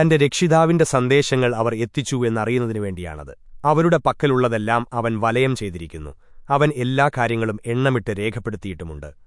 തന്റെ രക്ഷിതാവിന്റെ സന്ദേശങ്ങൾ അവർ എത്തിച്ചു എന്നറിയുന്നതിനു വേണ്ടിയാണത്. അവരുടെ പക്കലുള്ളതെല്ലാം അവൻ വലയം ചെയ്തിരിക്കുന്നു. അവൻ എല്ലാ കാര്യങ്ങളും എണ്ണമിട്ട് രേഖപ്പെടുത്തിയിട്ടുമുണ്ട്.